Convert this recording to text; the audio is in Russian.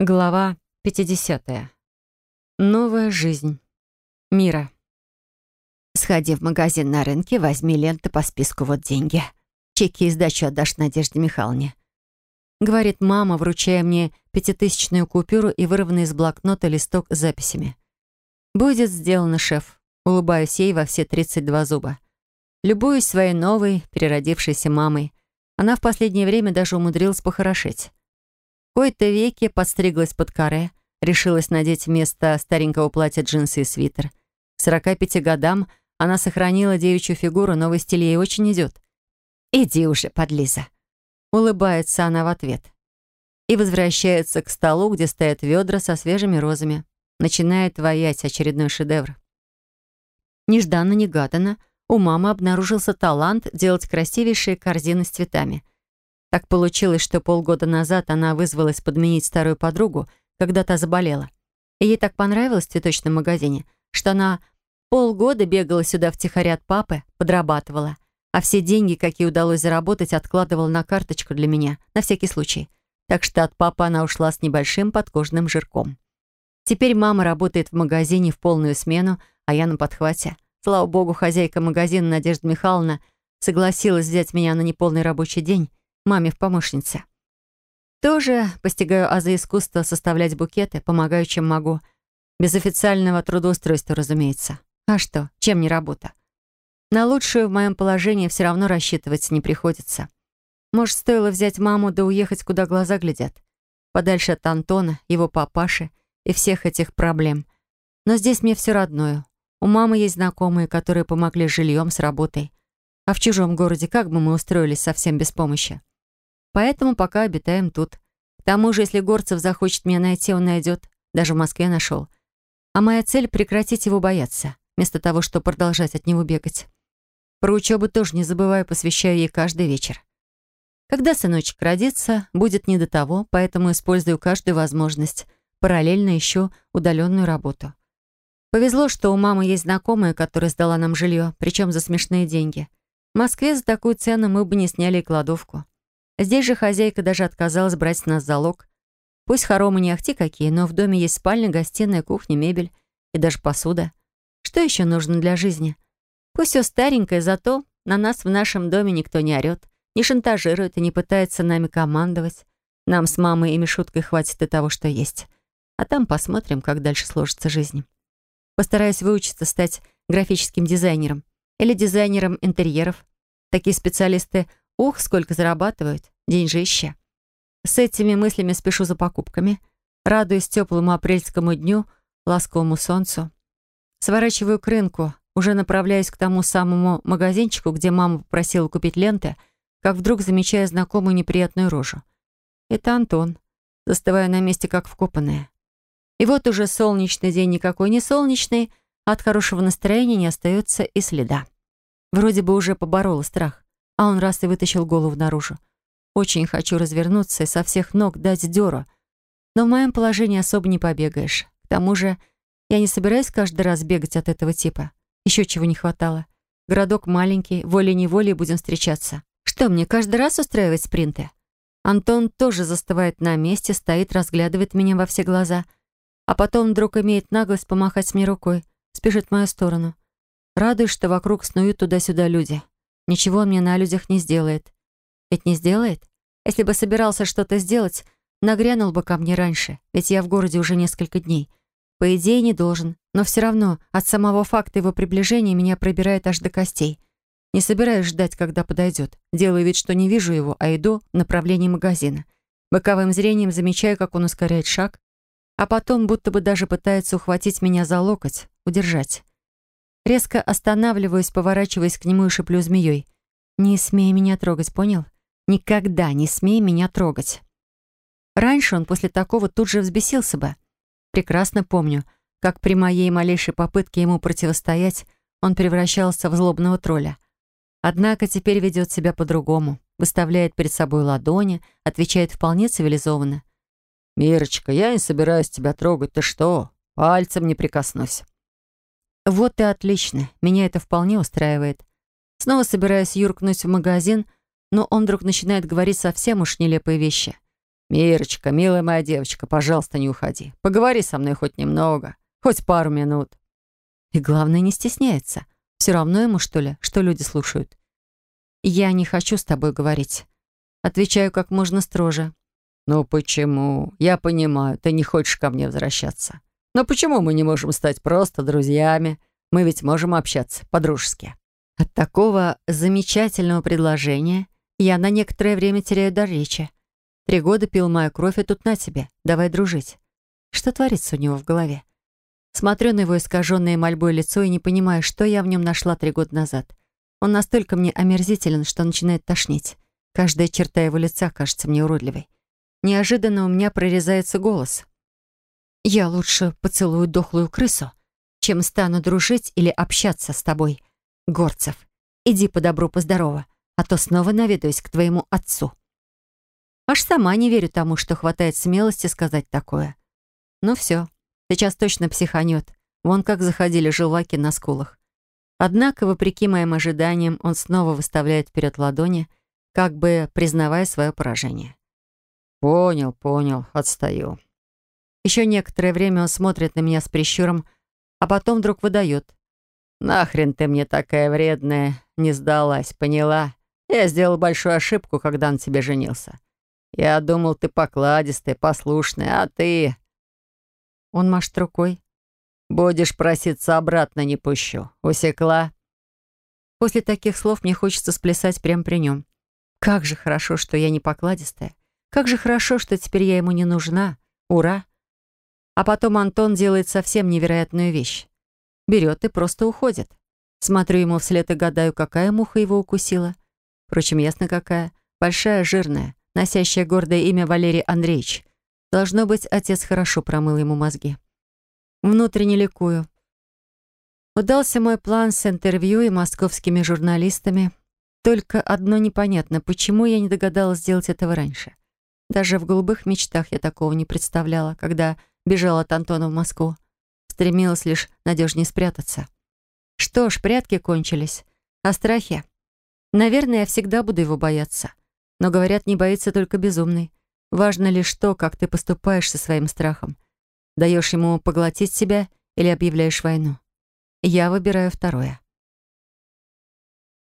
Глава 50. Новая жизнь. Мира. Сходи в магазин на рынке, возьми ленты по списку «Вот деньги». Чеки и сдачу отдашь Надежде Михайловне. Говорит мама, вручая мне пятитысячную купюру и вырванный из блокнота листок с записями. «Будет сделано, шеф». Улыбаюсь ей во все 32 зуба. Любуюсь своей новой, переродившейся мамой. Она в последнее время даже умудрилась похорошеть кои-то веки подстриглась под каре, решилась надеть вместо старенького платья джинсы и свитер. К 45 годам она сохранила девичью фигуру, новый стиль ей очень идет. «Иди уже, подлиза!» Улыбается она в ответ. И возвращается к столу, где стоят ведра со свежими розами. Начинает воять очередной шедевр. Нежданно-негаданно у мамы обнаружился талант делать красивейшие корзины с цветами — так получилось, что полгода назад она вызвалась подменить старую подругу, когда та заболела. И ей так понравилось в цветочном магазине, что она полгода бегала сюда втихаря от папы, подрабатывала, а все деньги, какие удалось заработать, откладывала на карточку для меня, на всякий случай. Так что от папы она ушла с небольшим подкожным жирком. Теперь мама работает в магазине в полную смену, а я на подхвате. Слава богу, хозяйка магазина Надежда Михайловна согласилась взять меня на неполный рабочий день, маме в помощнице. Тоже постигаю азы искусства составлять букеты, помогаю, чем могу. Без официального трудоустройства, разумеется. А что, чем не работа? На лучшую в моем положении все равно рассчитывать не приходится. Может, стоило взять маму да уехать, куда глаза глядят. Подальше от Антона, его папаши и всех этих проблем. Но здесь мне все родное. У мамы есть знакомые, которые помогли жильем, с работой. А в чужом городе как бы мы устроились совсем без помощи? Поэтому пока обитаем тут. К тому же, если Горцев захочет меня найти, он найдет. Даже в Москве нашел. А моя цель — прекратить его бояться, вместо того, чтобы продолжать от него бегать. Про учебу тоже не забываю, посвящаю ей каждый вечер. Когда сыночек родится, будет не до того, поэтому использую каждую возможность. Параллельно ищу удаленную работу. Повезло, что у мамы есть знакомая, которая сдала нам жилье, причем за смешные деньги. В Москве за такую цену мы бы не сняли и кладовку. Здесь же хозяйка даже отказалась брать с нас залог. Пусть хоромы не ахти какие, но в доме есть спальня, гостиная, кухня, мебель и даже посуда. Что еще нужно для жизни? Пусть все старенькое, зато на нас в нашем доме никто не орет, не шантажирует и не пытается нами командовать. Нам с мамой и Мишуткой хватит и того, что есть. А там посмотрим, как дальше сложится жизнь. Постараюсь выучиться стать графическим дизайнером или дизайнером интерьеров. Такие специалисты Ух, сколько зарабатывают. Деньжища. С этими мыслями спешу за покупками. Радуюсь теплому апрельскому дню, ласковому солнцу. Сворачиваю к рынку, уже направляюсь к тому самому магазинчику, где мама попросила купить ленты, как вдруг замечаю знакомую неприятную рожу. Это Антон. Застываю на месте, как вкопанная. И вот уже солнечный день никакой не солнечный, от хорошего настроения не остается и следа. Вроде бы уже поборола страх а он раз и вытащил голову наружу. Очень хочу развернуться и со всех ног дать дёру. Но в моем положении особо не побегаешь. К тому же я не собираюсь каждый раз бегать от этого типа. Еще чего не хватало. Городок маленький, волей-неволей будем встречаться. Что мне, каждый раз устраивать спринты? Антон тоже застывает на месте, стоит, разглядывает меня во все глаза, а потом вдруг имеет наглость помахать мне рукой, спешит в мою сторону. Радуюсь, что вокруг снуют туда-сюда люди. Ничего он мне на людях не сделает. Ведь не сделает? Если бы собирался что-то сделать, нагрянул бы ко мне раньше, ведь я в городе уже несколько дней. По идее, не должен, но все равно от самого факта его приближения меня пробирает аж до костей. Не собираюсь ждать, когда подойдет. Делаю вид, что не вижу его, а иду в направлении магазина. Боковым зрением замечаю, как он ускоряет шаг, а потом будто бы даже пытается ухватить меня за локоть, удержать. Резко останавливаюсь, поворачиваясь к нему и шеплю змеей. «Не смей меня трогать, понял? Никогда не смей меня трогать». Раньше он после такого тут же взбесился бы. Прекрасно помню, как при моей малейшей попытке ему противостоять он превращался в злобного тролля. Однако теперь ведет себя по-другому, выставляет перед собой ладони, отвечает вполне цивилизованно. «Мирочка, я не собираюсь тебя трогать, ты что? Пальцем не прикоснусь». Вот и отлично, меня это вполне устраивает. Снова собираюсь юркнуть в магазин, но он вдруг начинает говорить совсем уж нелепые вещи. «Мирочка, милая моя девочка, пожалуйста, не уходи. Поговори со мной хоть немного, хоть пару минут». И главное, не стесняется. Все равно ему, что ли, что люди слушают. «Я не хочу с тобой говорить». Отвечаю как можно строже. «Ну почему? Я понимаю, ты не хочешь ко мне возвращаться. Но почему мы не можем стать просто друзьями? Мы ведь можем общаться по-дружески». От такого замечательного предложения я на некоторое время теряю дар речи. Три года пил мою кровь, и тут на тебе, давай дружить. Что творится у него в голове? Смотрю на его искаженное мольбой лицо и не понимаю, что я в нем нашла три года назад. Он настолько мне омерзителен, что начинает тошнить. Каждая черта его лица кажется мне уродливой. Неожиданно у меня прорезается голос. «Я лучше поцелую дохлую крысу, чем стану дружить или общаться с тобой, Горцев. Иди по добру, по здорову, а то снова наведаюсь к твоему отцу». Аж сама не верю тому, что хватает смелости сказать такое. Ну все, сейчас точно психанет. Вон как заходили желваки на скулах. Однако, вопреки моим ожиданиям, он снова выставляет вперед ладони, как бы признавая свое поражение. «Понял, понял, отстаю». Еще некоторое время он смотрит на меня с прищуром, а потом вдруг выдает. «Нахрен ты мне такая вредная, не сдалась, поняла? Я сделал большую ошибку, когда на тебе женился. Я думал, ты покладистая, послушная, а ты...» Он машет рукой. «Будешь проситься обратно, не пущу. Усекла?» После таких слов мне хочется сплясать прямо при нем. Как же хорошо, что я не покладистая. Как же хорошо, что теперь я ему не нужна. Ура! А потом Антон делает совсем невероятную вещь. Берет и просто уходит. Смотрю ему вслед и гадаю, какая муха его укусила. Впрочем, ясно какая. Большая, жирная, носящая гордое имя Валерий Андреевич. Должно быть, отец хорошо промыл ему мозги. Внутренне ликую. Удался мой план с интервью и московскими журналистами. Только одно непонятно, почему я не догадалась сделать этого раньше. Даже в голубых мечтах я такого не представляла, когда бежала от Антона в Москву. Стремилась лишь надежнее спрятаться. Что ж, прятки кончились. А страхи? Наверное, я всегда буду его бояться. Но, говорят, не боится только безумный. Важно лишь то, как ты поступаешь со своим страхом. Даешь ему поглотить себя или объявляешь войну. Я выбираю второе.